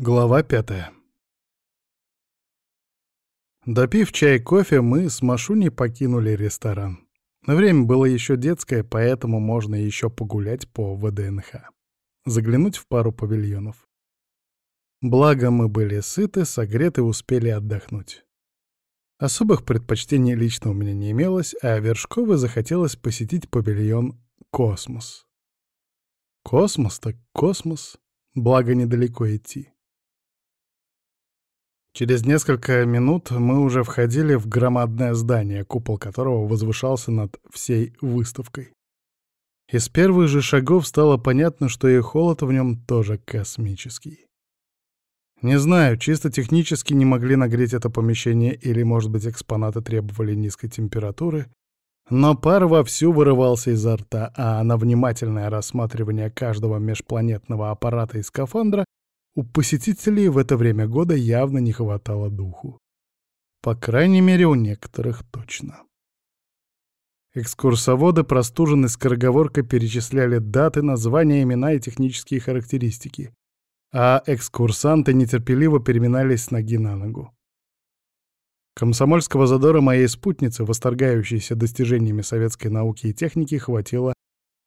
Глава пятая. Допив чай кофе, мы с Машуней покинули ресторан. Время было еще детское, поэтому можно еще погулять по ВДНХ. Заглянуть в пару павильонов. Благо мы были сыты, согреты, успели отдохнуть. Особых предпочтений лично у меня не имелось, а Вершковой захотелось посетить павильон «Космос». Космос так космос, благо недалеко идти. Через несколько минут мы уже входили в громадное здание, купол которого возвышался над всей выставкой. Из первых же шагов стало понятно, что и холод в нем тоже космический. Не знаю, чисто технически не могли нагреть это помещение или, может быть, экспонаты требовали низкой температуры, но пар вовсю вырывался изо рта, а на внимательное рассматривание каждого межпланетного аппарата и скафандра у посетителей в это время года явно не хватало духу. По крайней мере, у некоторых точно. Экскурсоводы, простуженные скороговоркой, перечисляли даты, названия, имена и технические характеристики, а экскурсанты нетерпеливо переминались с ноги на ногу. Комсомольского задора моей спутницы, восторгающейся достижениями советской науки и техники, хватило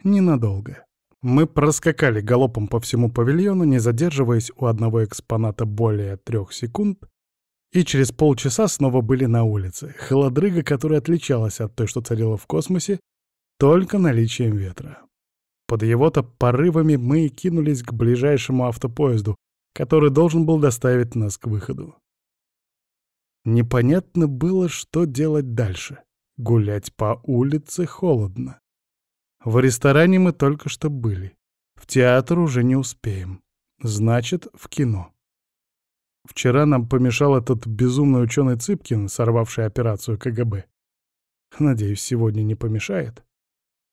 ненадолго. Мы проскакали галопом по всему павильону, не задерживаясь у одного экспоната более трех секунд, и через полчаса снова были на улице. Холодрыга, которая отличалась от той, что царила в космосе, только наличием ветра. Под его-то порывами мы кинулись к ближайшему автопоезду, который должен был доставить нас к выходу. Непонятно было, что делать дальше. Гулять по улице холодно. В ресторане мы только что были. В театр уже не успеем. Значит, в кино. Вчера нам помешал этот безумный ученый Цыпкин, сорвавший операцию КГБ. Надеюсь, сегодня не помешает.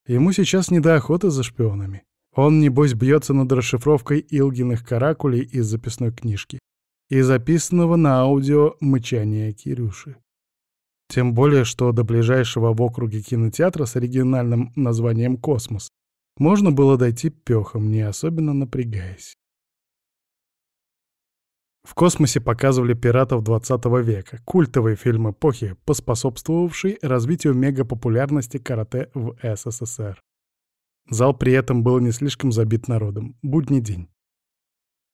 Ему сейчас не до охоты за шпионами. Он, небось, бьется над расшифровкой Илгиных каракулей из записной книжки и записанного на аудио мычания Кирюши. Тем более, что до ближайшего в округе кинотеатра с оригинальным названием «Космос» можно было дойти пёхом, не особенно напрягаясь. В космосе показывали пиратов 20 века, культовый фильм эпохи, поспособствовавший развитию мегапопулярности карате в СССР. Зал при этом был не слишком забит народом, будний день.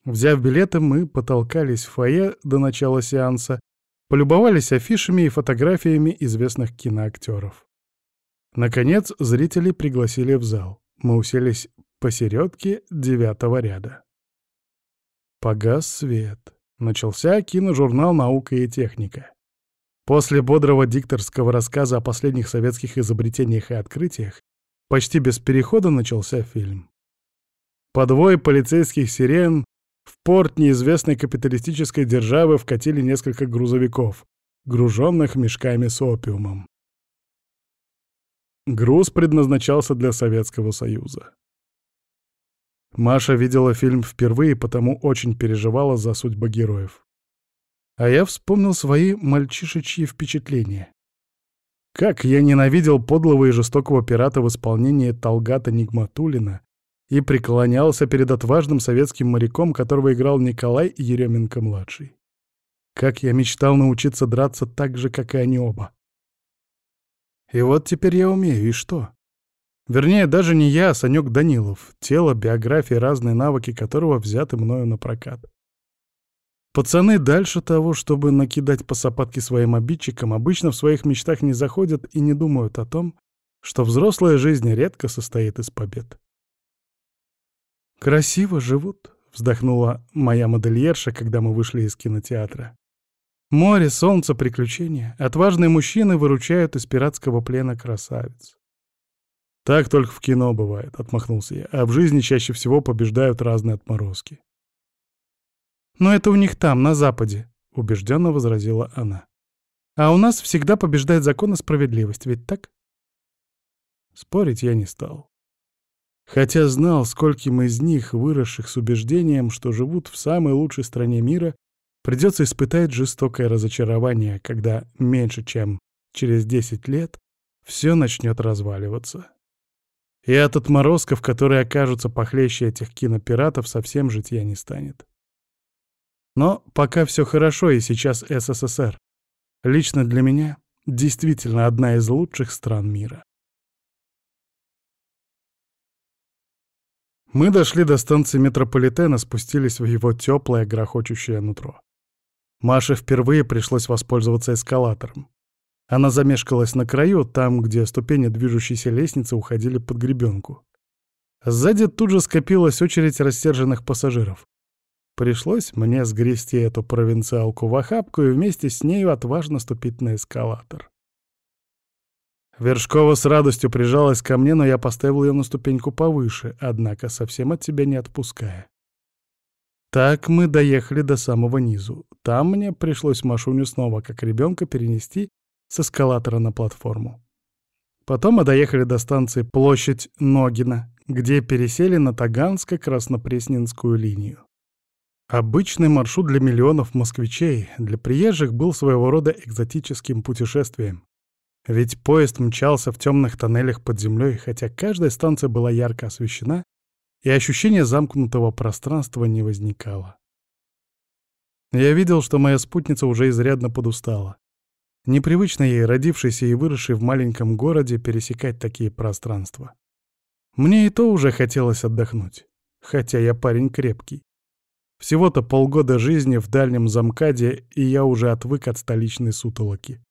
Взяв билеты, мы потолкались в фойе до начала сеанса полюбовались афишами и фотографиями известных киноактеров. Наконец, зрители пригласили в зал. Мы уселись посередке девятого ряда. Погас свет. Начался киножурнал «Наука и техника». После бодрого дикторского рассказа о последних советских изобретениях и открытиях почти без перехода начался фильм. Подвой полицейских сирен в порт неизвестной капиталистической державы вкатили несколько грузовиков, груженных мешками с опиумом. Груз предназначался для Советского Союза. Маша видела фильм впервые, потому очень переживала за судьбы героев. А я вспомнил свои мальчишечьи впечатления. Как я ненавидел подлого и жестокого пирата в исполнении Талгата Нигматулина и преклонялся перед отважным советским моряком, которого играл Николай Еременко-младший. Как я мечтал научиться драться так же, как и они оба. И вот теперь я умею, и что? Вернее, даже не я, а Санёк Данилов, тело, биография, разные навыки которого взяты мною на прокат. Пацаны дальше того, чтобы накидать по сапатке своим обидчикам, обычно в своих мечтах не заходят и не думают о том, что взрослая жизнь редко состоит из побед. «Красиво живут», — вздохнула моя модельерша, когда мы вышли из кинотеатра. «Море, солнце, приключения. Отважные мужчины выручают из пиратского плена красавиц». «Так только в кино бывает», — отмахнулся я, «а в жизни чаще всего побеждают разные отморозки». «Но это у них там, на Западе», — убежденно возразила она. «А у нас всегда побеждает закон и справедливость, ведь так?» Спорить я не стал. Хотя знал, скольким из них, выросших с убеждением, что живут в самой лучшей стране мира, придется испытать жестокое разочарование, когда меньше чем через 10 лет все начнет разваливаться. И от отморозков, которые окажутся похлеще этих кинопиратов, совсем житья не станет. Но пока все хорошо, и сейчас СССР. Лично для меня действительно одна из лучших стран мира. Мы дошли до станции метрополитена, спустились в его теплое, грохочущее нутро. Маше впервые пришлось воспользоваться эскалатором. Она замешкалась на краю, там, где ступени движущейся лестницы уходили под гребенку. Сзади тут же скопилась очередь рассерженных пассажиров. Пришлось мне сгрести эту провинциалку в охапку и вместе с нею отважно ступить на эскалатор. Вершкова с радостью прижалась ко мне, но я поставил ее на ступеньку повыше, однако совсем от себя не отпуская. Так мы доехали до самого низу. Там мне пришлось Машуню снова, как ребенка, перенести с эскалатора на платформу. Потом мы доехали до станции Площадь Ногина, где пересели на Таганско-Краснопресненскую линию. Обычный маршрут для миллионов москвичей, для приезжих был своего рода экзотическим путешествием. Ведь поезд мчался в темных тоннелях под землей, хотя каждая станция была ярко освещена, и ощущение замкнутого пространства не возникало. Я видел, что моя спутница уже изрядно подустала. Непривычно ей, родившейся и выросшей в маленьком городе, пересекать такие пространства. Мне и то уже хотелось отдохнуть, хотя я парень крепкий. Всего-то полгода жизни в дальнем замкаде, и я уже отвык от столичной сутолоки.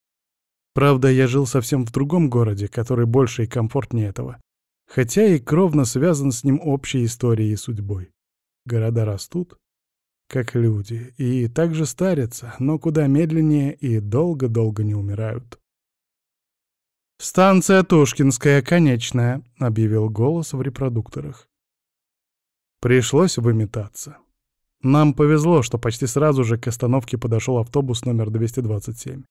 Правда, я жил совсем в другом городе, который больше и комфортнее этого, хотя и кровно связан с ним общей историей и судьбой. Города растут, как люди, и также старятся, но куда медленнее и долго-долго не умирают. «Станция Тушкинская, конечная», — объявил голос в репродукторах. Пришлось выметаться. Нам повезло, что почти сразу же к остановке подошел автобус номер 227.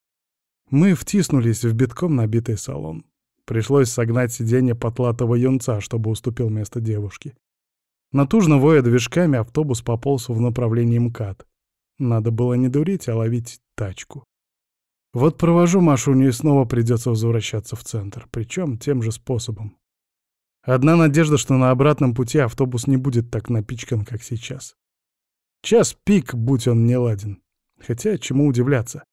Мы втиснулись в битком набитый салон. Пришлось согнать сиденье потлатого юнца, чтобы уступил место девушке. Натужно воя движками, автобус пополз в направлении МКАД. Надо было не дурить, а ловить тачку. Вот провожу Машуню и снова придется возвращаться в центр, причем тем же способом. Одна надежда, что на обратном пути автобус не будет так напичкан, как сейчас. Час пик, будь он не ладен. Хотя, чему удивляться.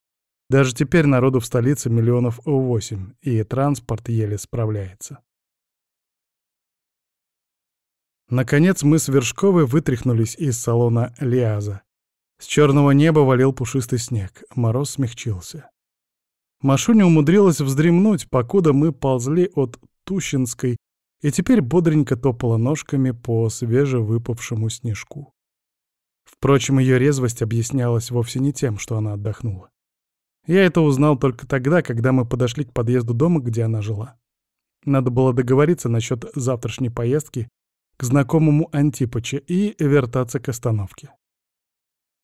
Даже теперь народу в столице миллионов восемь, и транспорт еле справляется. Наконец мы с Вершковой вытряхнулись из салона Лиаза. С черного неба валил пушистый снег, мороз смягчился. Машуня умудрилась вздремнуть, покуда мы ползли от Тущинской, и теперь бодренько топала ножками по свежевыпавшему снежку. Впрочем, ее резвость объяснялась вовсе не тем, что она отдохнула. Я это узнал только тогда, когда мы подошли к подъезду дома, где она жила. Надо было договориться насчет завтрашней поездки к знакомому Антипыче и вертаться к остановке.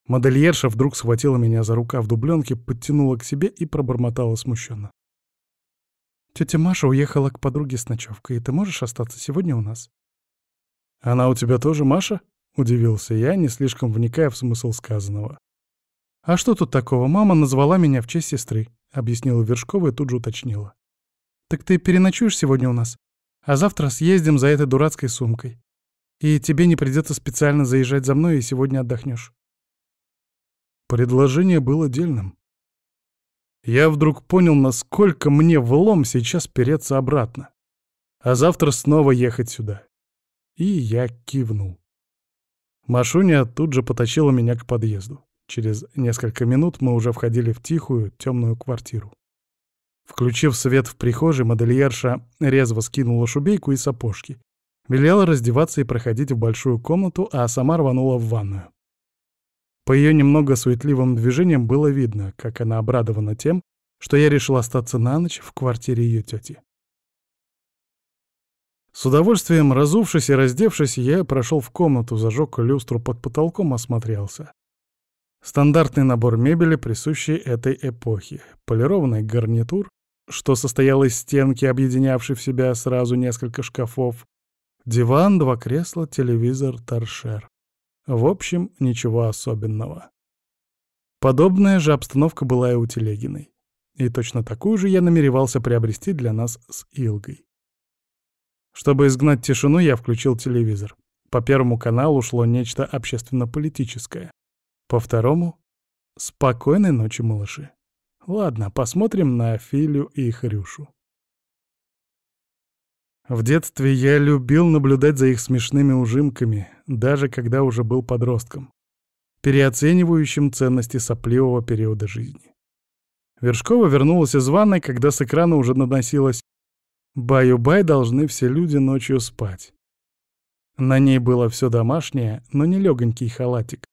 Модельерша вдруг схватила меня за рукав дубленки, подтянула к себе и пробормотала смущенно. «Тетя Маша уехала к подруге с ночевкой, и ты можешь остаться сегодня у нас?» «Она у тебя тоже Маша?» — удивился я, не слишком вникая в смысл сказанного. «А что тут такого? Мама назвала меня в честь сестры», — объяснила Вершкова и тут же уточнила. «Так ты переночуешь сегодня у нас, а завтра съездим за этой дурацкой сумкой. И тебе не придется специально заезжать за мной, и сегодня отдохнешь. Предложение было дельным. Я вдруг понял, насколько мне влом сейчас переться обратно, а завтра снова ехать сюда. И я кивнул. Машуня тут же потащила меня к подъезду. Через несколько минут мы уже входили в тихую, темную квартиру. Включив свет в прихожей, модельерша резво скинула шубейку и сапожки Велела раздеваться и проходить в большую комнату, а сама рванула в ванную. По ее немного суетливым движениям было видно, как она обрадована тем, что я решил остаться на ночь в квартире ее тети. С удовольствием разувшись и раздевшись, я прошел в комнату, зажег люстру под потолком, осмотрелся. Стандартный набор мебели, присущий этой эпохе. Полированный гарнитур, что состоял из стенки, объединявшей в себя сразу несколько шкафов, Диван, два кресла, телевизор, торшер. В общем, ничего особенного. Подобная же обстановка была и у Телегиной. И точно такую же я намеревался приобрести для нас с Илгой. Чтобы изгнать тишину, я включил телевизор. По Первому каналу шло нечто общественно-политическое. По второму — спокойной ночи, малыши. Ладно, посмотрим на Филю и Хрюшу. В детстве я любил наблюдать за их смешными ужимками, даже когда уже был подростком, переоценивающим ценности сопливого периода жизни. Вершкова вернулась из ванной, когда с экрана уже наносилось «Баю-бай должны все люди ночью спать». На ней было все домашнее, но не легонький халатик,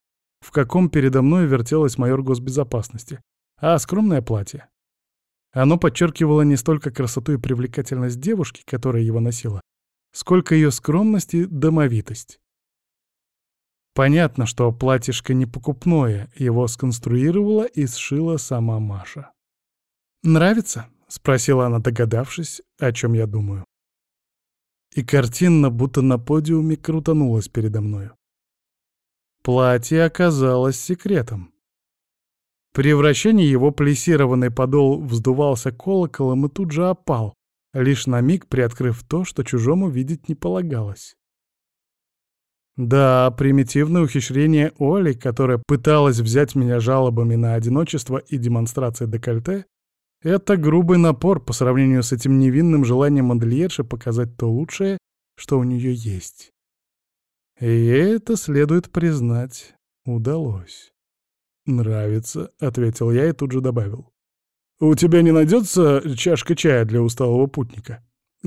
в каком передо мной вертелась майор госбезопасности, а скромное платье. Оно подчеркивало не столько красоту и привлекательность девушки, которая его носила, сколько ее скромность и домовитость. Понятно, что платьишко не покупное, его сконструировала и сшила сама Маша. «Нравится?» — спросила она, догадавшись, о чем я думаю. И картинно, будто на подиуме, крутанулась передо мною. Платье оказалось секретом. При вращении его плессированный подол вздувался колоколом и тут же опал, лишь на миг приоткрыв то, что чужому видеть не полагалось. Да, примитивное ухищрение Оли, которая пыталась взять меня жалобами на одиночество и демонстрацией декольте, это грубый напор по сравнению с этим невинным желанием модельерши показать то лучшее, что у нее есть. И ей это, следует признать, удалось. «Нравится», — ответил я и тут же добавил. «У тебя не найдется чашка чая для усталого путника?»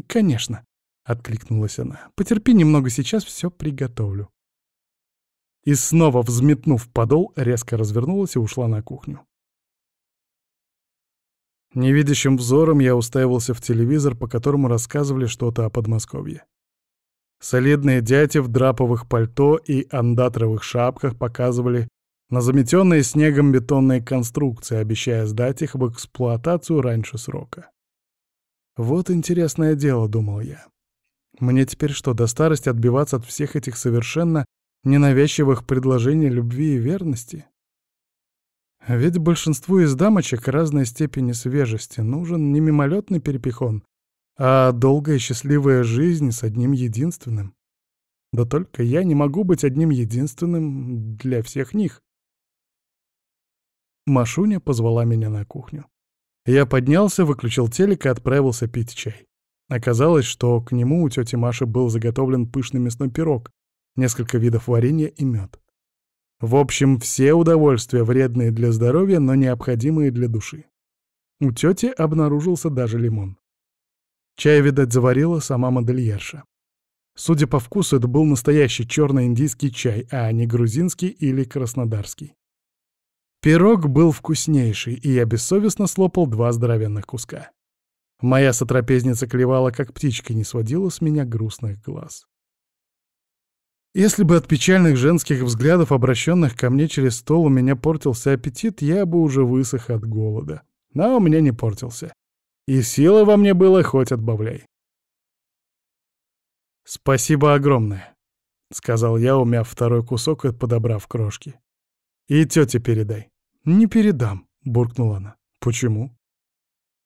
«Конечно», — откликнулась она. «Потерпи немного, сейчас все приготовлю». И снова, взметнув подол, резко развернулась и ушла на кухню. Невидящим взором я уставился в телевизор, по которому рассказывали что-то о Подмосковье. Солидные дяди в драповых пальто и андатровых шапках показывали на заметенные снегом бетонные конструкции, обещая сдать их в эксплуатацию раньше срока. Вот интересное дело, думал я. Мне теперь что, до старости отбиваться от всех этих совершенно ненавязчивых предложений любви и верности? Ведь большинству из дамочек разной степени свежести нужен не мимолетный перепихон, а долгая счастливая жизнь с одним единственным. Да только я не могу быть одним единственным для всех них. Машуня позвала меня на кухню. Я поднялся, выключил телек и отправился пить чай. Оказалось, что к нему у тети Маши был заготовлен пышный мясной пирог, несколько видов варенья и мед. В общем, все удовольствия вредные для здоровья, но необходимые для души. У тети обнаружился даже лимон. Чай, видать, заварила сама модельерша. Судя по вкусу, это был настоящий черно-индийский чай, а не грузинский или краснодарский. Пирог был вкуснейший, и я бессовестно слопал два здоровенных куска. Моя сотрапезница клевала, как птичка, не сводила с меня грустных глаз. Если бы от печальных женских взглядов, обращенных ко мне через стол, у меня портился аппетит, я бы уже высох от голода. Но у меня не портился. И силы во мне было хоть отбавляй. «Спасибо огромное», — сказал я, умяв второй кусок и подобрав крошки. «И тете передай». «Не передам», — буркнула она. «Почему?»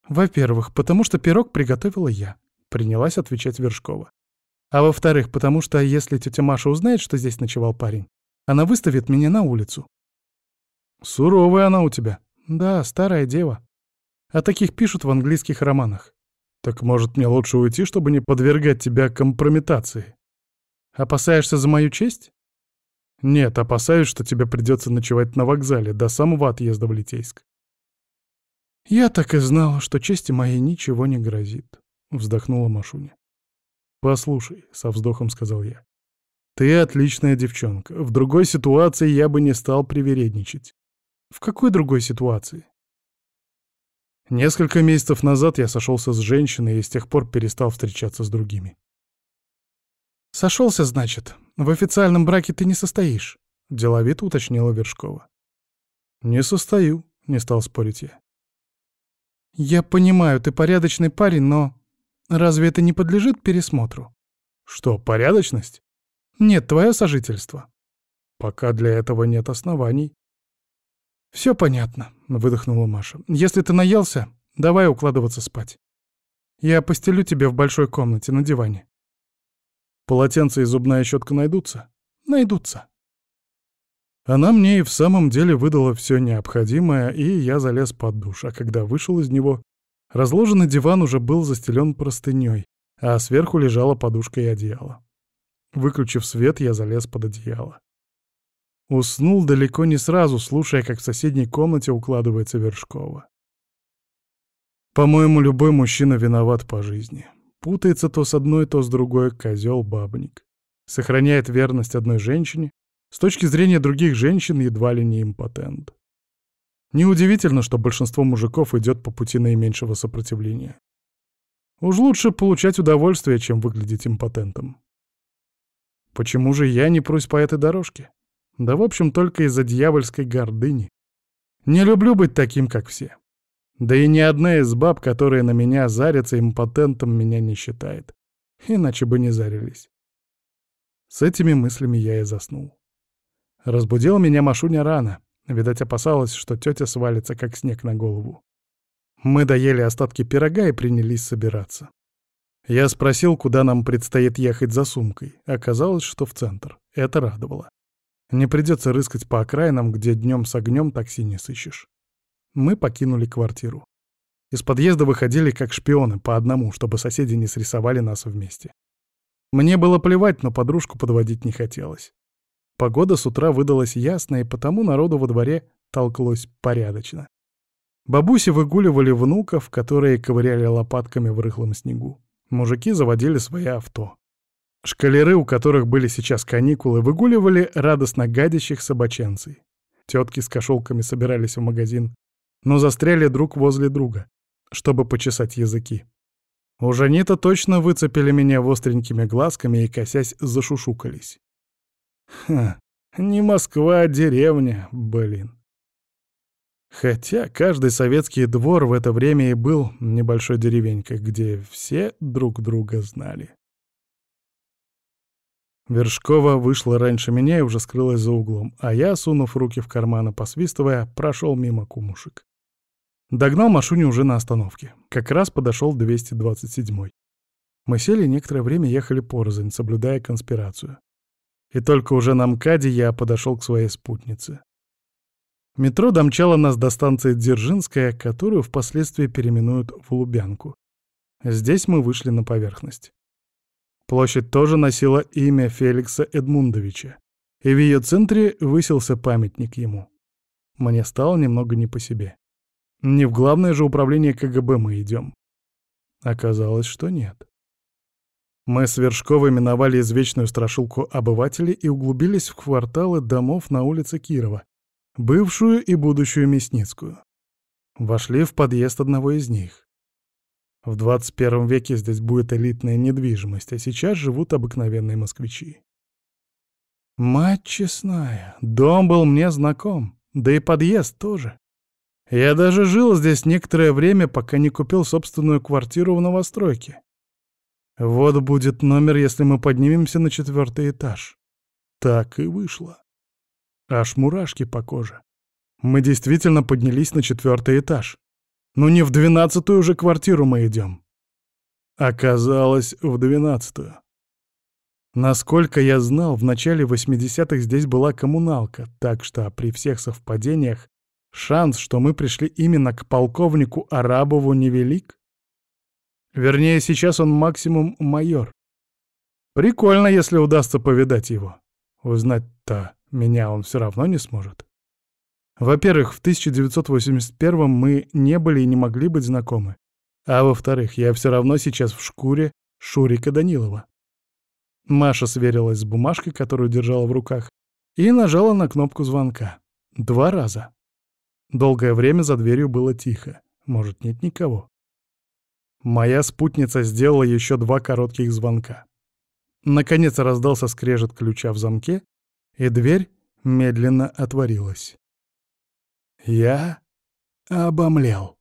«Во-первых, потому что пирог приготовила я», — принялась отвечать Вершкова. «А во-вторых, потому что если тетя Маша узнает, что здесь ночевал парень, она выставит меня на улицу». «Суровая она у тебя». «Да, старая дева. О таких пишут в английских романах. Так может, мне лучше уйти, чтобы не подвергать тебя компрометации? Опасаешься за мою честь?» «Нет, опасаюсь, что тебе придется ночевать на вокзале до самого отъезда в Литейск». «Я так и знала, что чести моей ничего не грозит», — вздохнула Машуня. «Послушай», — со вздохом сказал я, — «ты отличная девчонка. В другой ситуации я бы не стал привередничать». «В какой другой ситуации?» Несколько месяцев назад я сошелся с женщиной и с тех пор перестал встречаться с другими. «Сошелся, значит. В официальном браке ты не состоишь», — деловито уточнила Вершкова. «Не состою», — не стал спорить я. «Я понимаю, ты порядочный парень, но разве это не подлежит пересмотру?» «Что, порядочность?» «Нет, твое сожительство». «Пока для этого нет оснований». «Все понятно», — выдохнула Маша. «Если ты наелся, давай укладываться спать. Я постелю тебе в большой комнате на диване. Полотенце и зубная щетка найдутся? Найдутся. Она мне и в самом деле выдала все необходимое, и я залез под душ, а когда вышел из него, разложенный диван уже был застелен простыней, а сверху лежала подушка и одеяло. Выключив свет, я залез под одеяло. Уснул далеко не сразу, слушая, как в соседней комнате укладывается Вершкова. По-моему, любой мужчина виноват по жизни. Путается то с одной, то с другой, козел бабник. Сохраняет верность одной женщине, с точки зрения других женщин едва ли не импотент. Неудивительно, что большинство мужиков идет по пути наименьшего сопротивления. Уж лучше получать удовольствие, чем выглядеть импотентом. Почему же я не прусь по этой дорожке? Да, в общем, только из-за дьявольской гордыни. Не люблю быть таким, как все. Да и ни одна из баб, которые на меня зарятся импотентом, меня не считает. Иначе бы не зарились. С этими мыслями я и заснул. Разбудила меня Машуня рано. Видать, опасалась, что тетя свалится, как снег на голову. Мы доели остатки пирога и принялись собираться. Я спросил, куда нам предстоит ехать за сумкой. Оказалось, что в центр. Это радовало. Не придется рыскать по окраинам, где днем с огнем такси не сыщешь. Мы покинули квартиру. Из подъезда выходили как шпионы, по одному, чтобы соседи не срисовали нас вместе. Мне было плевать, но подружку подводить не хотелось. Погода с утра выдалась ясная, и потому народу во дворе толклось порядочно. Бабуси выгуливали внуков, которые ковыряли лопатками в рыхлом снегу. Мужики заводили свои авто. Шкалеры, у которых были сейчас каникулы, выгуливали радостно гадящих собаченцей. Тетки с кошелками собирались в магазин, но застряли друг возле друга, чтобы почесать языки. Уж они-то точно выцепили меня остренькими глазками и, косясь, зашушукались. Ха, не Москва, а деревня, блин. Хотя каждый советский двор в это время и был небольшой деревенькой, где все друг друга знали. Вершкова вышла раньше меня и уже скрылась за углом, а я, сунув руки в карманы, посвистывая, прошел мимо кумушек. Догнал Машуню уже на остановке. Как раз подошел 227-й. Мы сели некоторое время ехали порознь, соблюдая конспирацию. И только уже на МКАДе я подошел к своей спутнице. Метро домчало нас до станции Дзержинская, которую впоследствии переименуют в Лубянку. Здесь мы вышли на поверхность. Площадь тоже носила имя Феликса Эдмундовича, и в ее центре высился памятник ему. Мне стало немного не по себе. Не в главное же управление КГБ мы идем. Оказалось, что нет. Мы с Вершковой миновали извечную страшилку обывателей и углубились в кварталы домов на улице Кирова, бывшую и будущую Мясницкую. Вошли в подъезд одного из них. В 21 веке здесь будет элитная недвижимость, а сейчас живут обыкновенные москвичи. Мать честная, дом был мне знаком, да и подъезд тоже. Я даже жил здесь некоторое время, пока не купил собственную квартиру в новостройке. Вот будет номер, если мы поднимемся на четвертый этаж. Так и вышло. Аж мурашки по коже. Мы действительно поднялись на четвертый этаж. Но не в двенадцатую же квартиру мы идем. Оказалось, в двенадцатую. Насколько я знал, в начале 80-х здесь была коммуналка, так что при всех совпадениях шанс, что мы пришли именно к полковнику Арабову, невелик. Вернее, сейчас он максимум майор. Прикольно, если удастся повидать его. Узнать-то меня он все равно не сможет. Во-первых, в 1981 мы не были и не могли быть знакомы. А во-вторых, я все равно сейчас в шкуре Шурика Данилова. Маша сверилась с бумажкой, которую держала в руках, и нажала на кнопку звонка. Два раза. Долгое время за дверью было тихо. Может, нет никого. Моя спутница сделала еще два коротких звонка. Наконец раздался скрежет ключа в замке, и дверь медленно отворилась. Я обомлел.